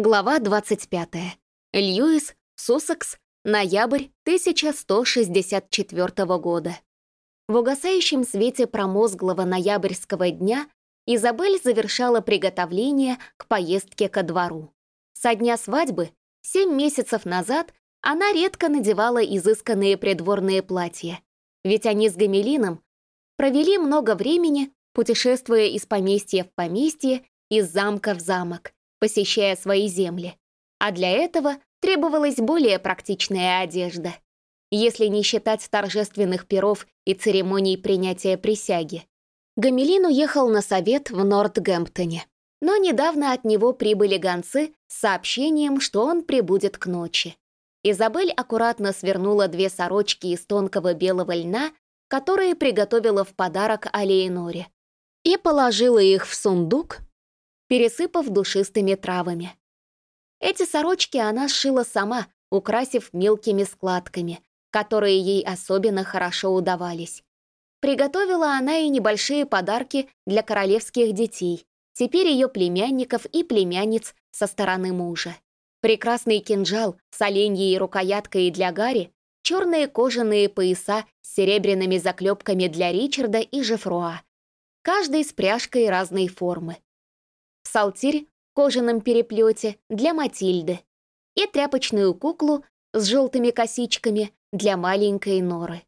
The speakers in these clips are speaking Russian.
Глава 25. Льюис, Суссекс, ноябрь 1164 года. В угасающем свете промозглого ноябрьского дня Изабель завершала приготовление к поездке ко двору. Со дня свадьбы, семь месяцев назад, она редко надевала изысканные придворные платья, ведь они с Гамелином провели много времени, путешествуя из поместья в поместье, из замка в замок, посещая свои земли. А для этого требовалась более практичная одежда. Если не считать торжественных перов и церемоний принятия присяги. Гамелин уехал на совет в Нортгемптоне. Но недавно от него прибыли гонцы с сообщением, что он прибудет к ночи. Изабель аккуратно свернула две сорочки из тонкого белого льна, которые приготовила в подарок Алеиноре, и положила их в сундук, пересыпав душистыми травами. Эти сорочки она сшила сама, украсив мелкими складками, которые ей особенно хорошо удавались. Приготовила она и небольшие подарки для королевских детей, теперь ее племянников и племянниц со стороны мужа. Прекрасный кинжал с оленьей рукояткой для Гарри, черные кожаные пояса с серебряными заклепками для Ричарда и Жефруа, каждый с пряжкой разной формы псалтирь в кожаном переплете для Матильды и тряпочную куклу с желтыми косичками для маленькой Норы.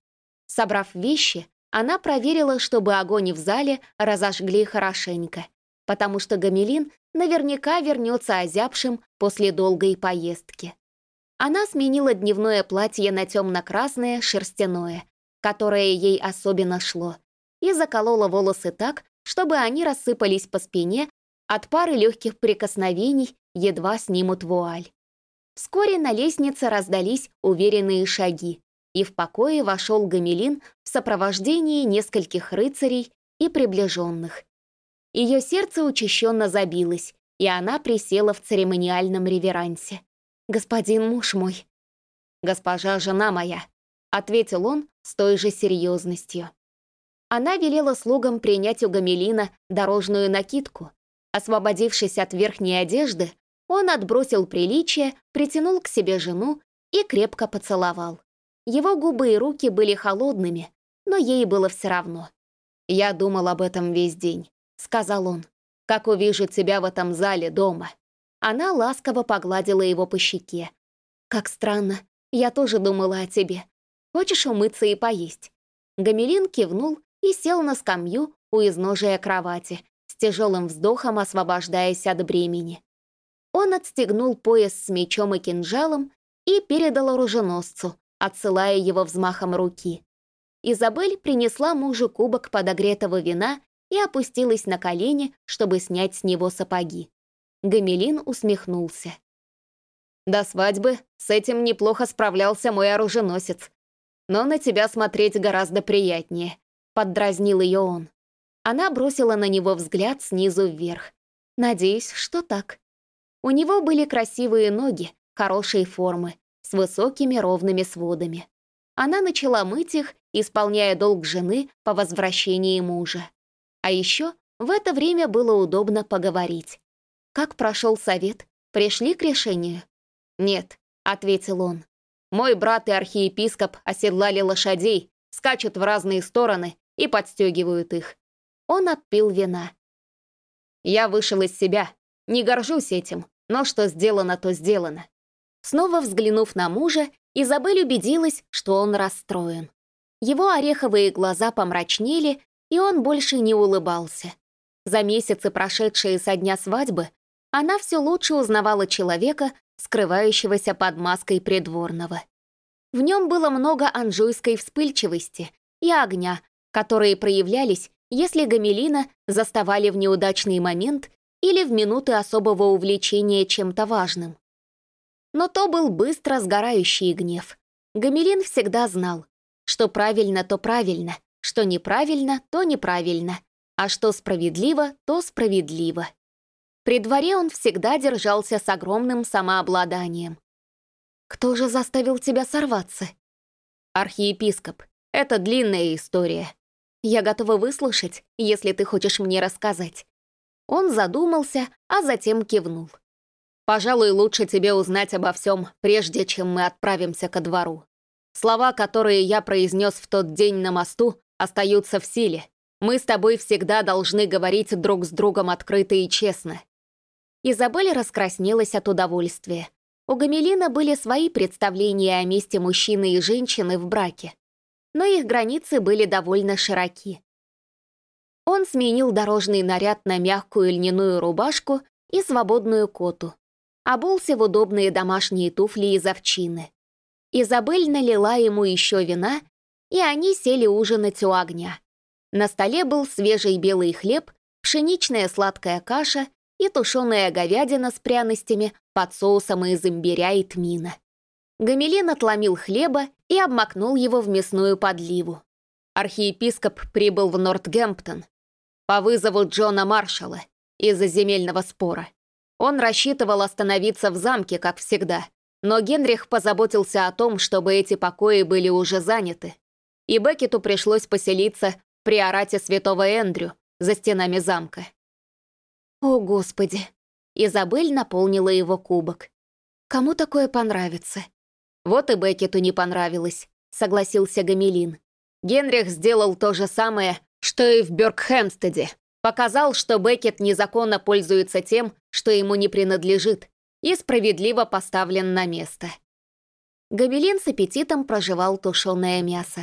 Собрав вещи, она проверила, чтобы огонь в зале разожгли хорошенько, потому что Гамелин наверняка вернется озябшим после долгой поездки. Она сменила дневное платье на темно-красное шерстяное, которое ей особенно шло, и заколола волосы так, чтобы они рассыпались по спине от пары легких прикосновений едва снимут вуаль. Вскоре на лестнице раздались уверенные шаги, и в покое вошел Гамелин в сопровождении нескольких рыцарей и приближенных. Ее сердце учащенно забилось, и она присела в церемониальном реверансе. «Господин муж мой». «Госпожа жена моя», — ответил он с той же серьезностью. Она велела слугам принять у Гамелина дорожную накидку, Освободившись от верхней одежды, он отбросил приличие, притянул к себе жену и крепко поцеловал. Его губы и руки были холодными, но ей было все равно. «Я думал об этом весь день», — сказал он. «Как увижу тебя в этом зале дома». Она ласково погладила его по щеке. «Как странно, я тоже думала о тебе. Хочешь умыться и поесть?» Гамелин кивнул и сел на скамью у изножия кровати, тяжелым вздохом освобождаясь от бремени. Он отстегнул пояс с мечом и кинжалом и передал оруженосцу, отсылая его взмахом руки. Изабель принесла мужу кубок подогретого вина и опустилась на колени, чтобы снять с него сапоги. Гамелин усмехнулся. «До свадьбы с этим неплохо справлялся мой оруженосец. Но на тебя смотреть гораздо приятнее», — поддразнил ее он. Она бросила на него взгляд снизу вверх. Надеюсь, что так. У него были красивые ноги, хорошей формы, с высокими ровными сводами. Она начала мыть их, исполняя долг жены по возвращении мужа. А еще в это время было удобно поговорить. Как прошел совет? Пришли к решению? «Нет», — ответил он. «Мой брат и архиепископ оседлали лошадей, скачут в разные стороны и подстегивают их. Он отпил вина. Я вышел из себя. Не горжусь этим, но что сделано, то сделано. Снова взглянув на мужа, Изабель убедилась, что он расстроен. Его ореховые глаза помрачнели, и он больше не улыбался. За месяцы, прошедшие со дня свадьбы, она все лучше узнавала человека, скрывающегося под маской придворного. В нем было много анжуйской вспыльчивости и огня, которые проявлялись если Гамелина заставали в неудачный момент или в минуты особого увлечения чем-то важным. Но то был быстро сгорающий гнев. Гамелин всегда знал, что правильно, то правильно, что неправильно, то неправильно, а что справедливо, то справедливо. При дворе он всегда держался с огромным самообладанием. «Кто же заставил тебя сорваться?» «Архиепископ. Это длинная история», я готова выслушать, если ты хочешь мне рассказать». Он задумался, а затем кивнул. Пожалуй, лучше тебе узнать обо всем, прежде чем мы отправимся ко двору. Слова, которые я произнес в тот день на мосту, остаются в силе. Мы с тобой всегда должны говорить друг с другом открыто и честно». Изабель раскраснелась от удовольствия. У Гамелина были свои представления о месте мужчины и женщины в браке, но их границы были довольно широки. Он сменил дорожный наряд на мягкую льняную рубашку и свободную коту, обулся в удобные домашние туфли из овчины. Изабель налила ему еще вина, и они сели ужинать у огня. На столе был свежий белый хлеб, пшеничная сладкая каша и тушеная говядина с пряностями под соусом из имбиря и тмина. Гамелин отломил хлеба и обмакнул его в мясную подливу. Архиепископ прибыл в Нортгемптон по вызову Джона Маршалла из-за земельного спора. Он рассчитывал остановиться в замке, как всегда, но Генрих позаботился о том, чтобы эти покои были уже заняты, и Беккету пришлось поселиться в приорате святого Эндрю за стенами замка. «О, Господи!» Изабель наполнила его кубок. «Кому такое понравится?» «Вот и Беккету не понравилось», — согласился Гамелин. Генрих сделал то же самое, что и в Бёркхэмстеде. Показал, что Беккет незаконно пользуется тем, что ему не принадлежит, и справедливо поставлен на место. Гобелин с аппетитом проживал тушеное мясо.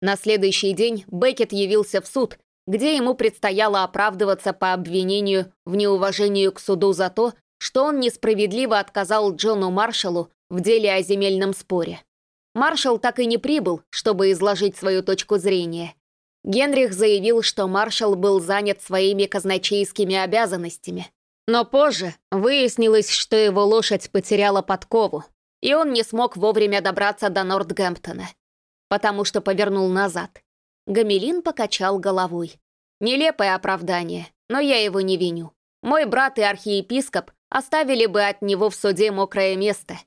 На следующий день Беккет явился в суд, где ему предстояло оправдываться по обвинению в неуважении к суду за то, что он несправедливо отказал Джону Маршалу в деле о земельном споре. Маршал так и не прибыл, чтобы изложить свою точку зрения. Генрих заявил, что маршал был занят своими казначейскими обязанностями, но позже выяснилось, что его лошадь потеряла подкову, и он не смог вовремя добраться до Нортгемптона, потому что повернул назад. Гамелин покачал головой. Нелепое оправдание, но я его не виню. Мой брат и архиепископ оставили бы от него в суде мокрое место.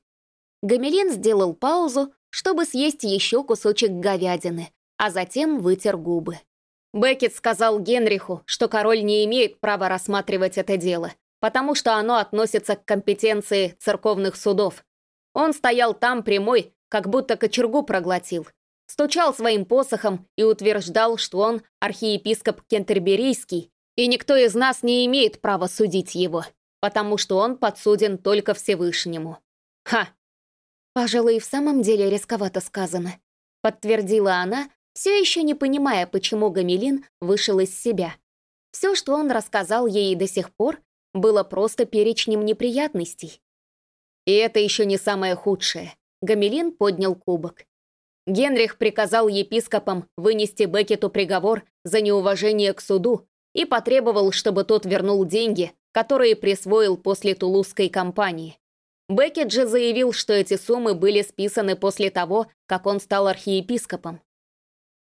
Гамелин сделал паузу, чтобы съесть еще кусочек говядины, а затем вытер губы. Беккет сказал Генриху, что король не имеет права рассматривать это дело, потому что оно относится к компетенции церковных судов. Он стоял там прямой, как будто кочергу проглотил. Стучал своим посохом и утверждал, что он архиепископ Кентерберийский, и никто из нас не имеет права судить его, потому что он подсуден только Всевышнему. Ха! Пожалуй, в самом деле рисковато сказано, подтвердила она, все еще не понимая, почему Гамелин вышел из себя. Все, что он рассказал ей до сих пор, было просто перечнем неприятностей. И это еще не самое худшее. Гамелин поднял кубок. Генрих приказал епископам вынести Бекету приговор за неуважение к суду и потребовал, чтобы тот вернул деньги, которые присвоил после Тулузской кампании. Бекет же заявил, что эти суммы были списаны после того, как он стал архиепископом.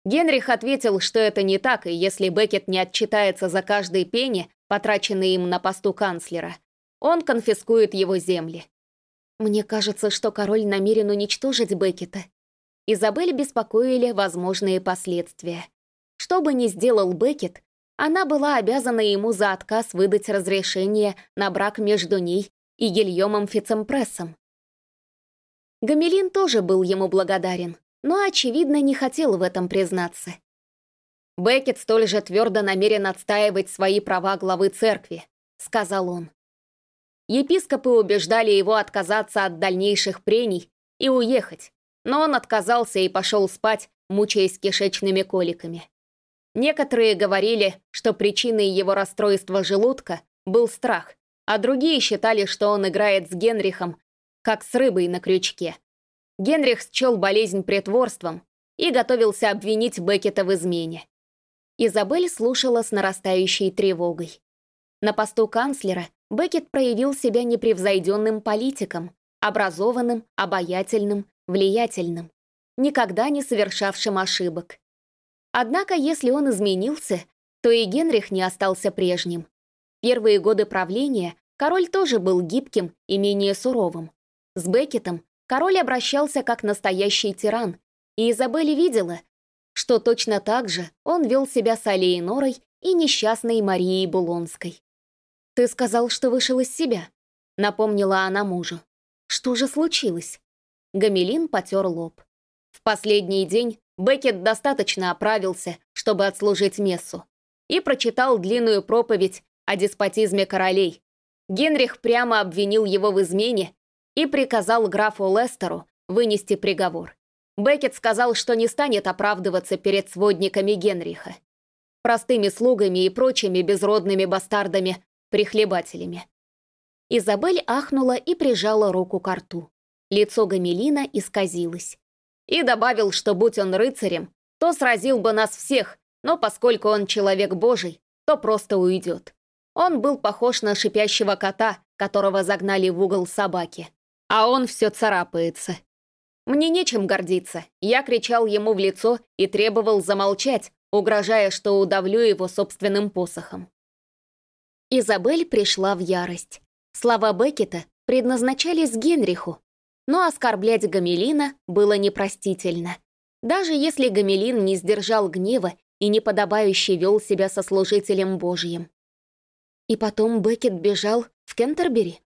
Генрих ответил, что это не так, и если Бекет не отчитается за каждый пенни, потраченный им на посту канцлера, он конфискует его земли. Мне кажется, что король намерен уничтожить Беккета. Изабель беспокоили возможные последствия. Что бы ни сделал Беккет, она была обязана ему за отказ выдать разрешение на брак между ней и Гильомом Фицемпрессом. Гамелин тоже был ему благодарен, но, очевидно, не хотел в этом признаться. Беккет столь же твердо намерен отстаивать свои права главы церкви, сказал он. Епископы убеждали его отказаться от дальнейших прений и уехать, но он отказался и пошел спать, мучаясь кишечными коликами. Некоторые говорили, что причиной его расстройства желудка был страх, а другие считали, что он играет с Генрихом, как с рыбой на крючке. Генрих счел болезнь притворством и готовился обвинить Беккета в измене. Изабель слушала с нарастающей тревогой. На посту канцлера Беккет проявил себя непревзойденным политиком, образованным, обаятельным, влиятельным, никогда не совершавшим ошибок. Однако, если он изменился, то и Генрих не остался прежним. Первые годы правления король тоже был гибким и менее суровым. С Беккетом король обращался как настоящий тиран, и Изабель видела, что точно так же он вел себя с Алиенорой и несчастной Марией Булонской. «Ты сказал, что вышел из себя?» — напомнила она мужу. «Что же случилось?» Гамелин потер лоб. В последний день Беккет достаточно оправился, чтобы отслужить мессу, и прочитал длинную проповедь о деспотизме королей. Генрих прямо обвинил его в измене и приказал графу Лестеру вынести приговор. Беккет сказал, что не станет оправдываться перед сводниками Генриха, простыми слугами и прочими безродными бастардами-прихлебателями. Изабель ахнула и прижала руку к рту. Лицо Гамелина исказилось. И добавил, что будь он рыцарем, то сразил бы нас всех, но поскольку он человек божий, то просто уйдет. Он был похож на шипящего кота, которого загнали в угол собаки. А он все царапается. Мне нечем гордиться. Я кричал ему в лицо и требовал замолчать, угрожая, что удавлю его собственным посохом. Изабель пришла в ярость. Слова Беккета предназначались Генриху, но оскорблять Гамелина было непростительно. Даже если Гамелин не сдержал гнева и неподобающе вел себя со служителем Божьим. И потом Беккет бежал в Кентербери.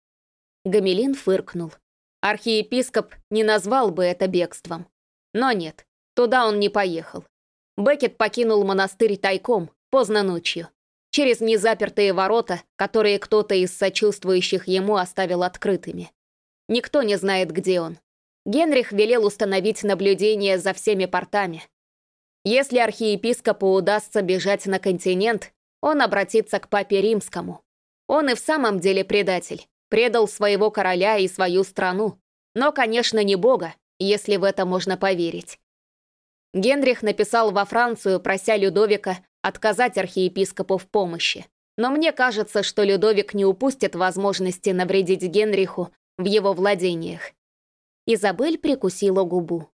Гамелин фыркнул. Архиепископ не назвал бы это бегством. Но нет, туда он не поехал. Беккет покинул монастырь тайком, поздно ночью, через незапертые ворота, которые кто-то из сочувствующих ему оставил открытыми. Никто не знает, где он. Генрих велел установить наблюдение за всеми портами. Если архиепископу удастся бежать на континент, он обратится к папе римскому. Он и в самом деле предатель предал своего короля и свою страну, но, конечно, не Бога, если в это можно поверить. Генрих написал во Францию, прося Людовика отказать архиепископу в помощи. Но мне кажется, что Людовик не упустит возможности навредить Генриху в его владениях. Изабель прикусила губу.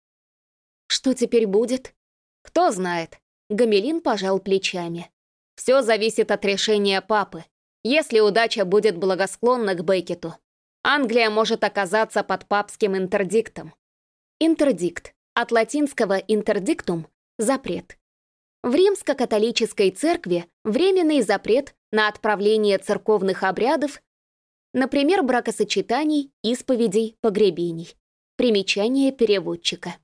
«Что теперь будет?» «Кто знает». Гамелин пожал плечами. «Все зависит от решения папы. Если удача будет благосклонна к Беккету, Англия может оказаться под папским интердиктом. Интердикт. От латинского интердиктум – запрет. В римско-католической церкви временный запрет на отправление церковных обрядов, например, бракосочетаний, исповедей, погребений. Примечание переводчика.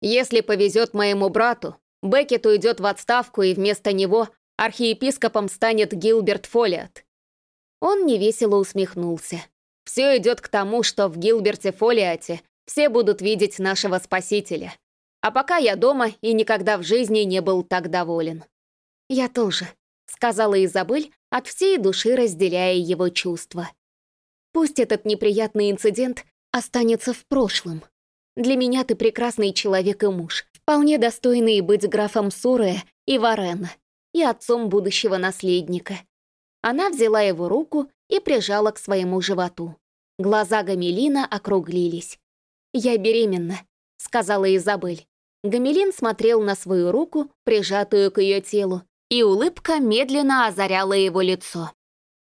Если повезет моему брату, Беккет уйдет в отставку, и вместо него архиепископом станет Гилберт Фолиат. Он невесело усмехнулся. Все идет к тому, что в Гилберте Фолиате все будут видеть нашего спасителя. А пока я дома и никогда в жизни не был так доволен. «Я тоже», — сказала Изабель, от всей души разделяя его чувства. «Пусть этот неприятный инцидент останется в прошлом. Для меня ты прекрасный человек и муж, вполне достойный быть графом Суре и Варена и отцом будущего наследника. Она взяла его руку и прижала к своему животу. Глаза Гамелина округлились. «Я беременна», — сказала Изабель. Гамелин смотрел на свою руку, прижатую к ее телу, и улыбка медленно озаряла его лицо.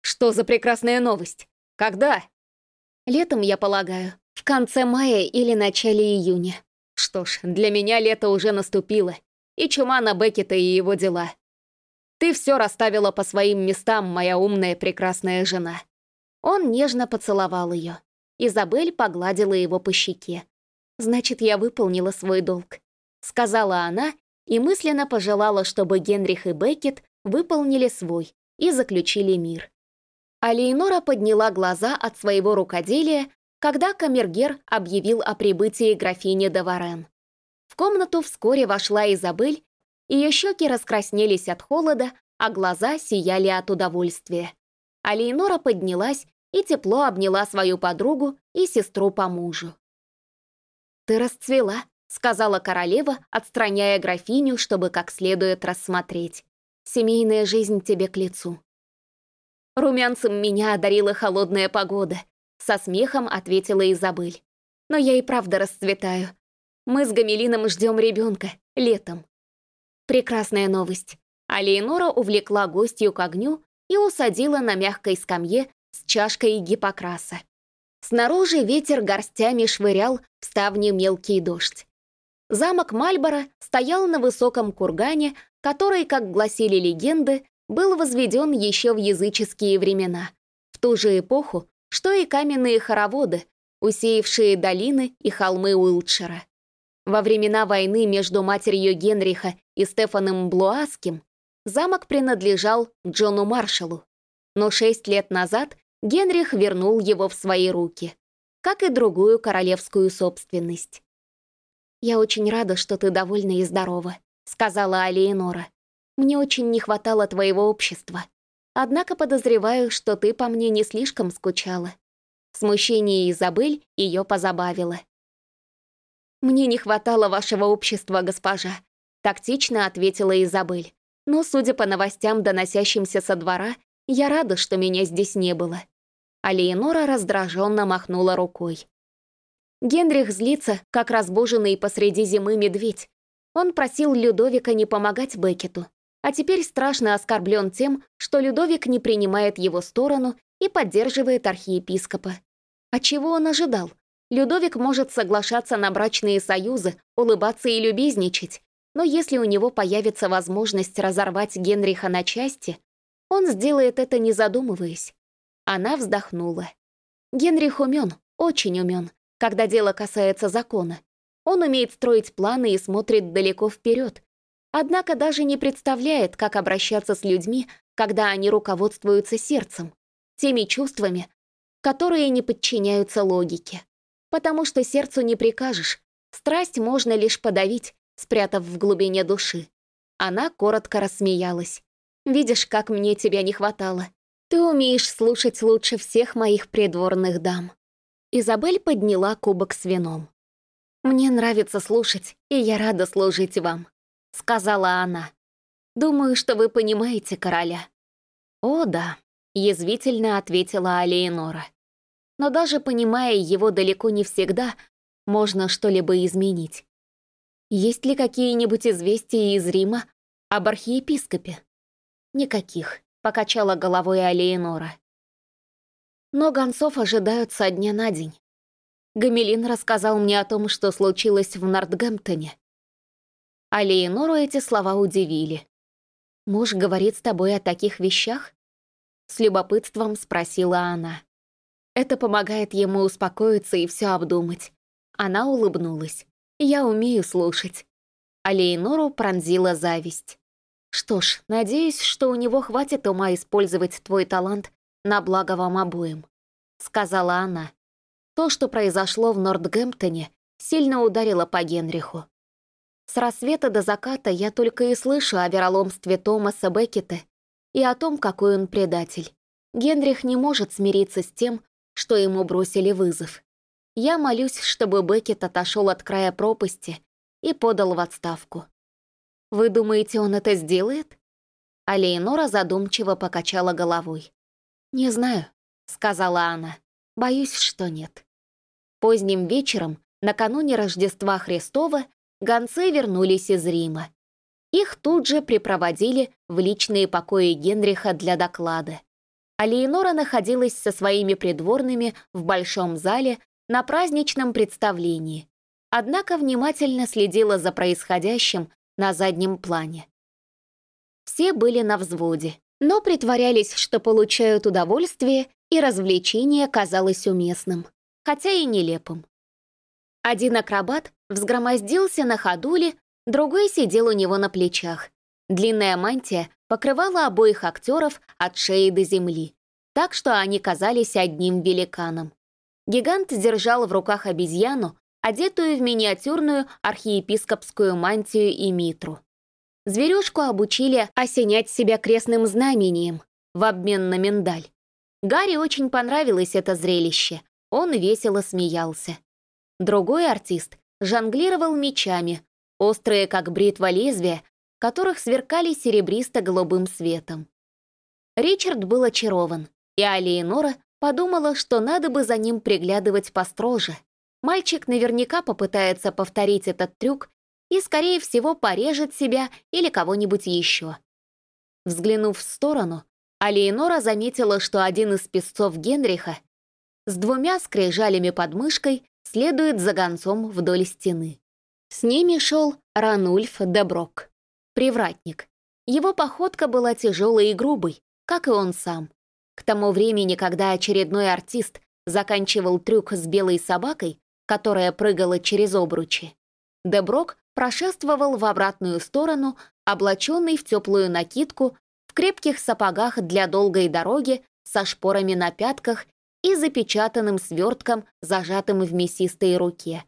«Что за прекрасная новость? Когда?» «Летом, я полагаю. В конце мая или начале июня. Что ж, для меня лето уже наступило. И чума на Беккета и его дела. Ты все расставила по своим местам, моя умная прекрасная жена». Он нежно поцеловал ее. Изабель погладила его по щеке. «Значит, я выполнила свой долг», — сказала она и мысленно пожелала, чтобы Генрих и Беккет выполнили свой и заключили мир. А Лейнора подняла глаза от своего рукоделия, когда камергер объявил о прибытии графини де Варен. В комнату вскоре вошла Изабель ее щеки раскраснелись от холода, а глаза сияли от удовольствия. А поднялась и тепло обняла свою подругу и сестру по мужу. «Ты расцвела», — сказала королева, отстраняя графиню, чтобы как следует рассмотреть. «Семейная жизнь тебе к лицу». Румянцем меня одарила холодная погода, со смехом ответила Изабель. Но я и правда расцветаю. Мы с Гамелином ждем ребенка летом. Прекрасная новость. А Лейнора увлекла гостью к огню и усадила на мягкой скамье с чашкой гипокраса. Снаружи ветер горстями швырял в ставни мелкий дождь. Замок Мальборо стоял на высоком кургане, который, как гласили легенды, был возведен еще в языческие времена, в ту же эпоху, что и каменные хороводы, усеявшие долины и холмы Уилтшира. Во времена войны между матерью Генриха и Стефаном Блуаским замок принадлежал Джону Маршалу, но шесть лет назад Генрих вернул его в свои руки, как и другую королевскую собственность. «Я очень рада, что ты довольна и здорова», — сказала Алиенора. «Мне очень не хватало твоего общества. Однако подозреваю, что ты по мне не слишком скучала». Смущение Изабель ее позабавило. «Мне не хватало вашего общества, госпожа», — тактично ответила Изабель. «Но, судя по новостям, доносящимся со двора, я рада, что меня здесь не было». А Леонора раздраженно махнула рукой. Генрих злится, как разбуженный посреди зимы медведь. Он просил Людовика не помогать Беккету, а теперь страшно оскорблен тем, что Людовик не принимает его сторону и поддерживает архиепископа. А чего он ожидал? Людовик может соглашаться на брачные союзы, улыбаться и любезничать, но если у него появится возможность разорвать Генриха на части, он сделает это не задумываясь. Она вздохнула. Генрих умен, очень умен, когда дело касается закона. Он умеет строить планы и смотрит далеко вперед. Однако даже не представляет, как обращаться с людьми, когда они руководствуются сердцем, теми чувствами, которые не подчиняются логике. Потому что сердцу не прикажешь, страсть можно лишь подавить, спрятав в глубине души. Она коротко рассмеялась. «Видишь, как мне тебя не хватало. Ты умеешь слушать лучше всех моих придворных дам». Изабель подняла кубок с вином. «Мне нравится слушать, и я рада служить вам», — сказала она. «Думаю, что вы понимаете короля». «О, да», — язвительно ответила Алеонора. «Но даже понимая его далеко не всегда, можно что-либо изменить. Есть ли какие-нибудь известия из Рима об архиепископе?» «Никаких», — покачала головой Алеонора но гонцов ожидают со дня на день. Гамелин рассказал мне о том, что случилось в Нортгемптоне. А Леонору эти слова удивили. «Муж говорит с тобой о таких вещах?» С любопытством спросила она. Это помогает ему успокоиться и все обдумать. Она улыбнулась. «Я умею слушать». А Леонору пронзила зависть. «Что ж, надеюсь, что у него хватит ума использовать твой талант на благо вам обоим», — сказала она. То, что произошло в Нортгемптоне, сильно ударило по Генриху. С рассвета до заката я только и слышу о вероломстве Томаса Беккета и о том, какой он предатель. Генрих не может смириться с тем, что ему бросили вызов. Я молюсь, чтобы Беккет отошел от края пропасти и подал в отставку. Вы думаете, он это сделает? А Лейнора задумчиво покачала головой. «Не знаю», — сказала она. «Боюсь, что нет». Поздним вечером, накануне Рождества Христова, гонцы вернулись из Рима. Их тут же припроводили в личные покои Генриха для доклада. А Леонора находилась со своими придворными в большом зале на праздничном представлении, однако внимательно следила за происходящим на заднем плане. Все были на взводе но притворялись, что получают удовольствие, и развлечение казалось уместным, хотя и нелепым. Один акробат взгромоздился на ходуле, другой сидел у него на плечах. Длинная мантия покрывала обоих актеров от шеи до земли, так что они казались одним великаном. Гигант держал в руках обезьяну, одетую в миниатюрную архиепископскую мантию и митру. Зверюшку обучили осенять себя крестным знамением в обмен на миндаль. Гарри очень понравилось это зрелище, он весело смеялся. Другой артист жонглировал мечами, острые как бритва лезвия, которых сверкали серебристо-голубым светом. Ричард был очарован, и Алиенора подумала, что надо бы за ним приглядывать построже. Мальчик наверняка попытается повторить этот трюк и, скорее всего, порежет себя или кого-нибудь еще. Взглянув в сторону, Алиенора заметила, что один из песцов Генриха с двумя скрижалями под мышкой следует за гонцом вдоль стены. С ними шел Ранульф Деброк, привратник. Его походка была тяжелой и грубой, как и он сам. К тому времени, когда очередной артист заканчивал трюк с белой собакой, которая прыгала через обручи, Деброк прошествовал в обратную сторону, облаченный в теплую накидку, в крепких сапогах для долгой дороги, со шпорами на пятках и запечатанным свертком, зажатым в мясистой руке.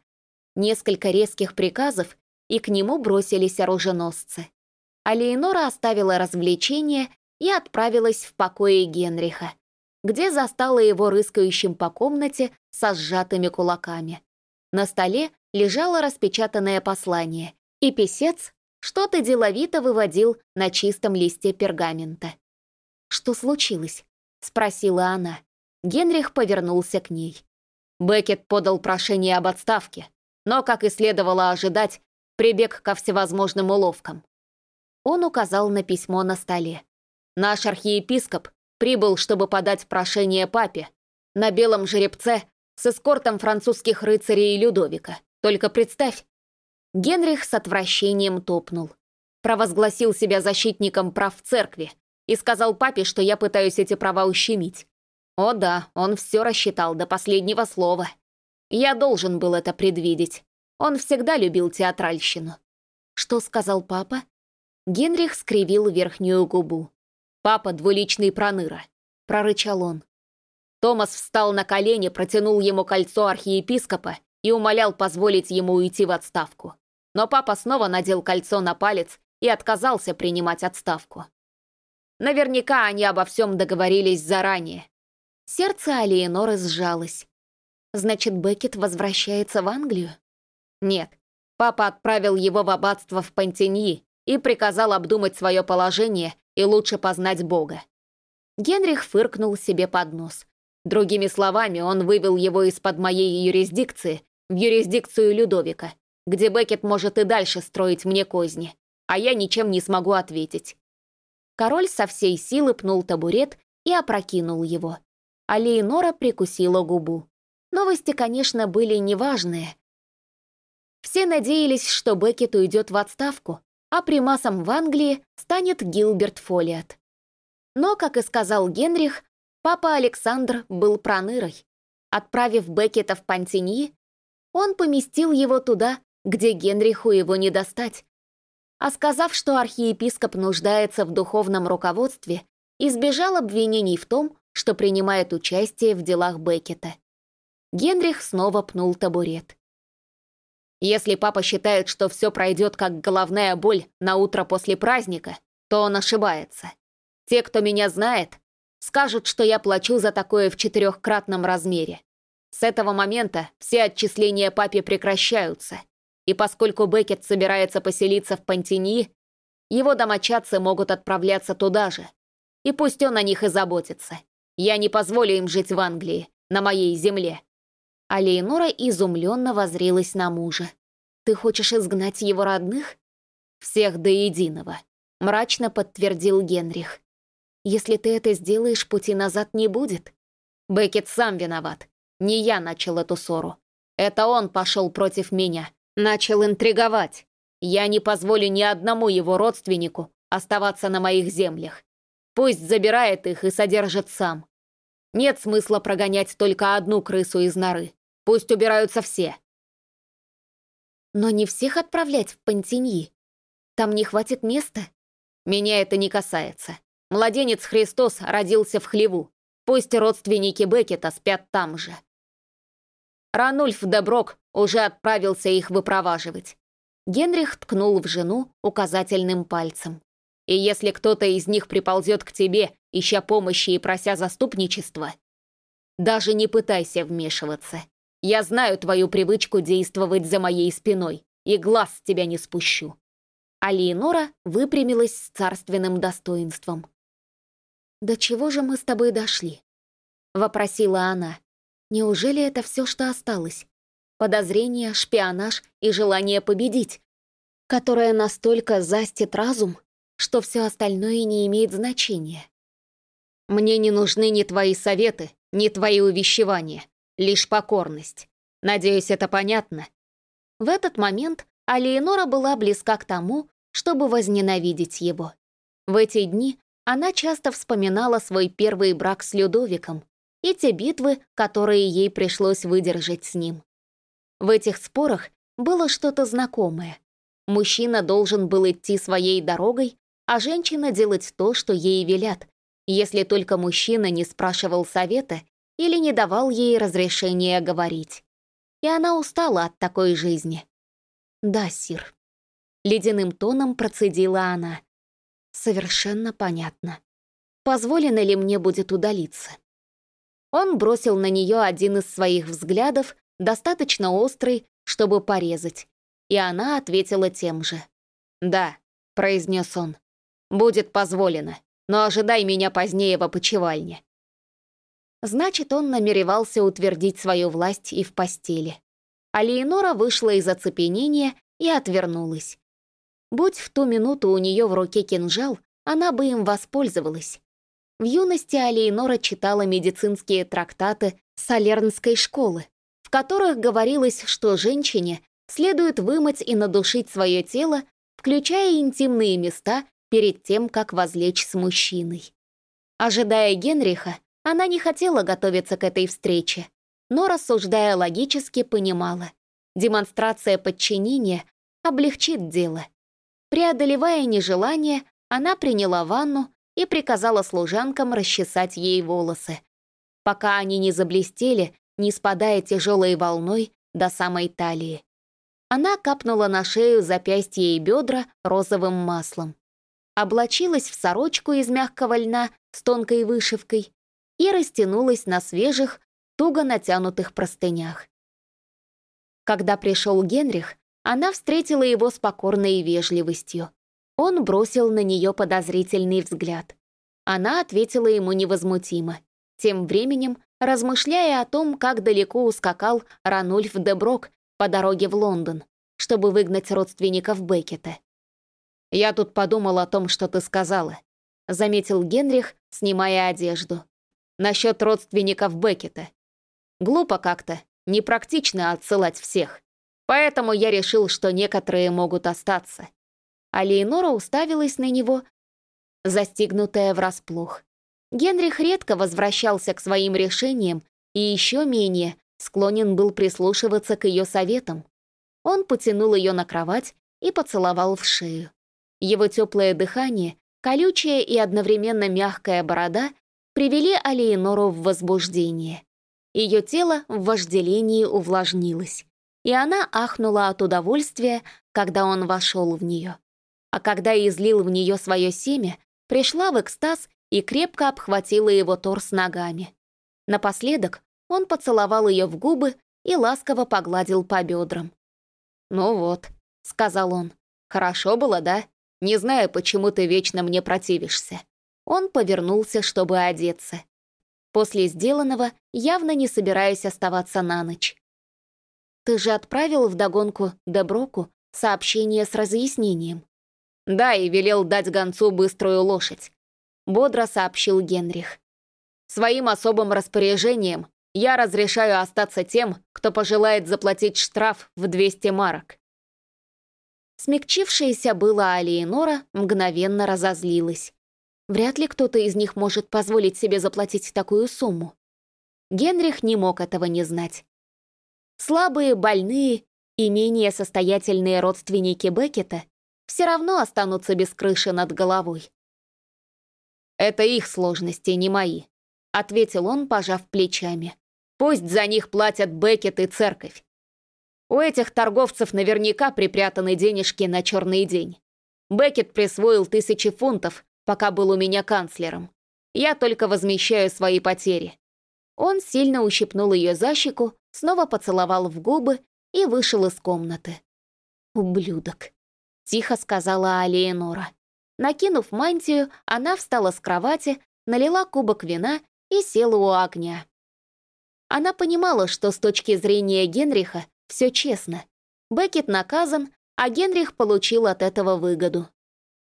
Несколько резких приказов, и к нему бросились оруженосцы. А Леонора оставила развлечение и отправилась в покое Генриха, где застала его рыскающим по комнате со сжатыми кулаками. На столе лежало распечатанное послание, и писец что-то деловито выводил на чистом листе пергамента. «Что случилось?» — спросила она. Генрих повернулся к ней. Беккет подал прошение об отставке, но, как и следовало ожидать, прибег ко всевозможным уловкам. Он указал на письмо на столе. Наш архиепископ прибыл, чтобы подать прошение папе на белом жеребце с эскортом французских рыцарей Людовика. Только представь. Генрих с отвращением топнул. Провозгласил себя защитником прав в церкви и сказал папе, что я пытаюсь эти права ущемить. О да, он все рассчитал до последнего слова. Я должен был это предвидеть. Он всегда любил театральщину. Что сказал папа? Генрих скривил верхнюю губу. «Папа двуличный проныра», — прорычал он. Томас встал на колени, протянул ему кольцо архиепископа и умолял позволить ему уйти в отставку. Но папа снова надел кольцо на палец и отказался принимать отставку. Наверняка они обо всем договорились заранее. Сердце Алиеноры сжалось. Значит, Беккет возвращается в Англию? Нет. Папа отправил его в аббатство в Пантеньи и приказал обдумать свое положение и лучше познать Бога. Генрих фыркнул себе под нос. Другими словами, он вывел его из-под моей юрисдикции в юрисдикцию Людовика, где Беккет может и дальше строить мне козни, а я ничем не смогу ответить. Король со всей силы пнул табурет и опрокинул его. А Леонора прикусила губу. Новости, конечно, были неважные. Все надеялись, что Беккет уйдет в отставку, а примасом в Англии станет Гилберт Фолиат. Но, как и сказал Генрих, папа Александр был пронырой. Отправив Беккета в Пантиньи, он поместил его туда, где Генриху его не достать. А сказав, что архиепископ нуждается в духовном руководстве, избежал обвинений в том, что принимает участие в делах Беккета. Генрих снова пнул табурет. Если папа считает, что все пройдет как головная боль на утро после праздника, то он ошибается. Те, кто меня знает, скажут, что я плачу за такое в четырехкратном размере. С этого момента все отчисления папе прекращаются, и поскольку Беккет собирается поселиться в Пантини, его домочадцы могут отправляться туда же. И пусть он о них и заботится. Я не позволю им жить в Англии, на моей земле. А Лейнора изумленно возрилась на мужа. «Ты хочешь изгнать его родных?» «Всех до единого», — мрачно подтвердил Генрих. «Если ты это сделаешь, пути назад не будет». Беккет сам виноват. Не я начал эту ссору. Это он пошел против меня. Начал интриговать. Я не позволю ни одному его родственнику оставаться на моих землях. Пусть забирает их и содержит сам. Нет смысла прогонять только одну крысу из норы. Пусть убираются все. Но не всех отправлять в Пантиньи. Там не хватит места. Меня это не касается. Младенец Христос родился в хлеву. Пусть родственники Беккета спят там же. Ранульф Деброк уже отправился их выпроваживать. Генрих ткнул в жену указательным пальцем. И если кто-то из них приползет к тебе, ища помощи и прося заступничества, даже не пытайся вмешиваться. Я знаю твою привычку действовать за моей спиной, и глаз с тебя не спущу». А Леонора выпрямилась с царственным достоинством. «До чего же мы с тобой дошли?» — вопросила она. «Неужели это все, что осталось? Подозрение, шпионаж и желание победить, которое настолько застит разум, что все остальное не имеет значения?» «Мне не нужны ни твои советы, ни твои увещевания лишь покорность. Надеюсь, это понятно?» В этот момент Алиенора была близка к тому, чтобы возненавидеть его. В эти дни она часто вспоминала свой первый брак с Людовиком и те битвы, которые ей пришлось выдержать с ним. В этих спорах было что-то знакомое. Мужчина должен был идти своей дорогой, а женщина делать то, что ей велят, если только мужчина не спрашивал совета или не давал ей разрешения говорить. И она устала от такой жизни. «Да, сир». Ледяным тоном процедила она. «Совершенно понятно. Позволено ли мне будет удалиться?» Он бросил на нее один из своих взглядов, достаточно острый, чтобы порезать, и она ответила тем же. «Да», — произнес он, — «будет позволено, но ожидай меня позднее в опочивальне». Значит, он намеревался утвердить свою власть и в постели. А Леонора вышла из оцепенения и отвернулась. Будь в ту минуту у нее в руке кинжал, она бы им воспользовалась. В юности Алиенора читала медицинские трактаты Салернской школы, в которых говорилось, что женщине следует вымыть и надушить свое тело, включая интимные места, перед тем, как возлечь с мужчиной. Ожидая Генриха, она не хотела готовиться к этой встрече, но, рассуждая логически, понимала. Демонстрация подчинения облегчит дело. Преодолевая нежелание, она приняла ванну и приказала служанкам расчесать ей волосы, пока они не заблестели, не спадая тяжелой волной до самой талии. Она капнула на шею, запястье и бедра розовым маслом. Облачилась в сорочку из мягкого льна с тонкой вышивкой и растянулась на свежих, туго натянутых простынях. Когда пришел Генрих, она встретила его с покорной вежливостью. Он бросил на нее подозрительный взгляд. Она ответила ему невозмутимо, тем временем размышляя о том, как далеко ускакал Ранульф де Брок по дороге в Лондон, чтобы выгнать родственников Беккета. «Я тут подумал о том, что ты сказала», — заметил Генрих, снимая одежду. «Насчет родственников Беккета. Глупо как-то, непрактично отсылать всех. Поэтому я решил, что некоторые могут остаться». А Леонора уставилась на него, застигнутая врасплох. Генрих редко возвращался к своим решениям и еще менее склонен был прислушиваться к ее советам. Он потянул ее на кровать и поцеловал в шею. Его теплое дыхание, колючая и одновременно мягкая борода привели Алиенору в возбуждение. Ее тело в вожделении увлажнилось, и она ахнула от удовольствия, когда он вошел в нее. А когда излил в нее свое семя, пришла в экстаз и крепко обхватила его торс ногами. Напоследок он поцеловал ее в губы и ласково погладил по бедрам. «Ну вот», — сказал он, — «хорошо было, да? Не знаю, почему ты вечно мне противишься». Он повернулся, чтобы одеться. После сделанного, явно не собираясь оставаться на ночь. «Ты же отправил вдогонку Деброку сообщение с разъяснением?» «Да, и велел дать гонцу быструю лошадь», — бодро сообщил Генрих. «Своим особым распоряжением я разрешаю остаться тем, кто пожелает заплатить штраф в 200 марок». Смягчившаяся была Алиенора мгновенно разозлилась. Вряд ли кто-то из них может позволить себе заплатить такую сумму. Генрих не мог этого не знать. Слабые, больные и менее состоятельные родственники Беккета все равно останутся без крыши над головой. «Это их сложности, не мои», — ответил он, пожав плечами. Пусть за них платят Беккет и церковь. У этих торговцев наверняка припрятаны денежки на черный день. Беккет присвоил тысячи фунтов, пока был у меня канцлером. Я только возмещаю свои потери. Он сильно ущипнул ее за щеку, снова поцеловал в губы и вышел из комнаты. «Ублюдок», — тихо сказала Алиенора. Накинув мантию, она встала с кровати, налила кубок вина и села у огня. Она понимала, что с точки зрения Генриха все честно. Беккет наказан, а Генрих получил от этого выгоду.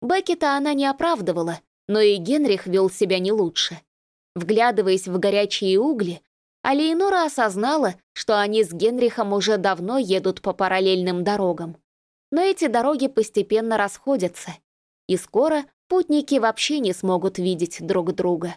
Беккета она не оправдывала, но и Генрих вел себя не лучше. Вглядываясь в горячие угли, Алиенора осознала, что они с Генрихом уже давно едут по параллельным дорогам. Но эти дороги постепенно расходятся, и скоро путники вообще не смогут видеть друг друга.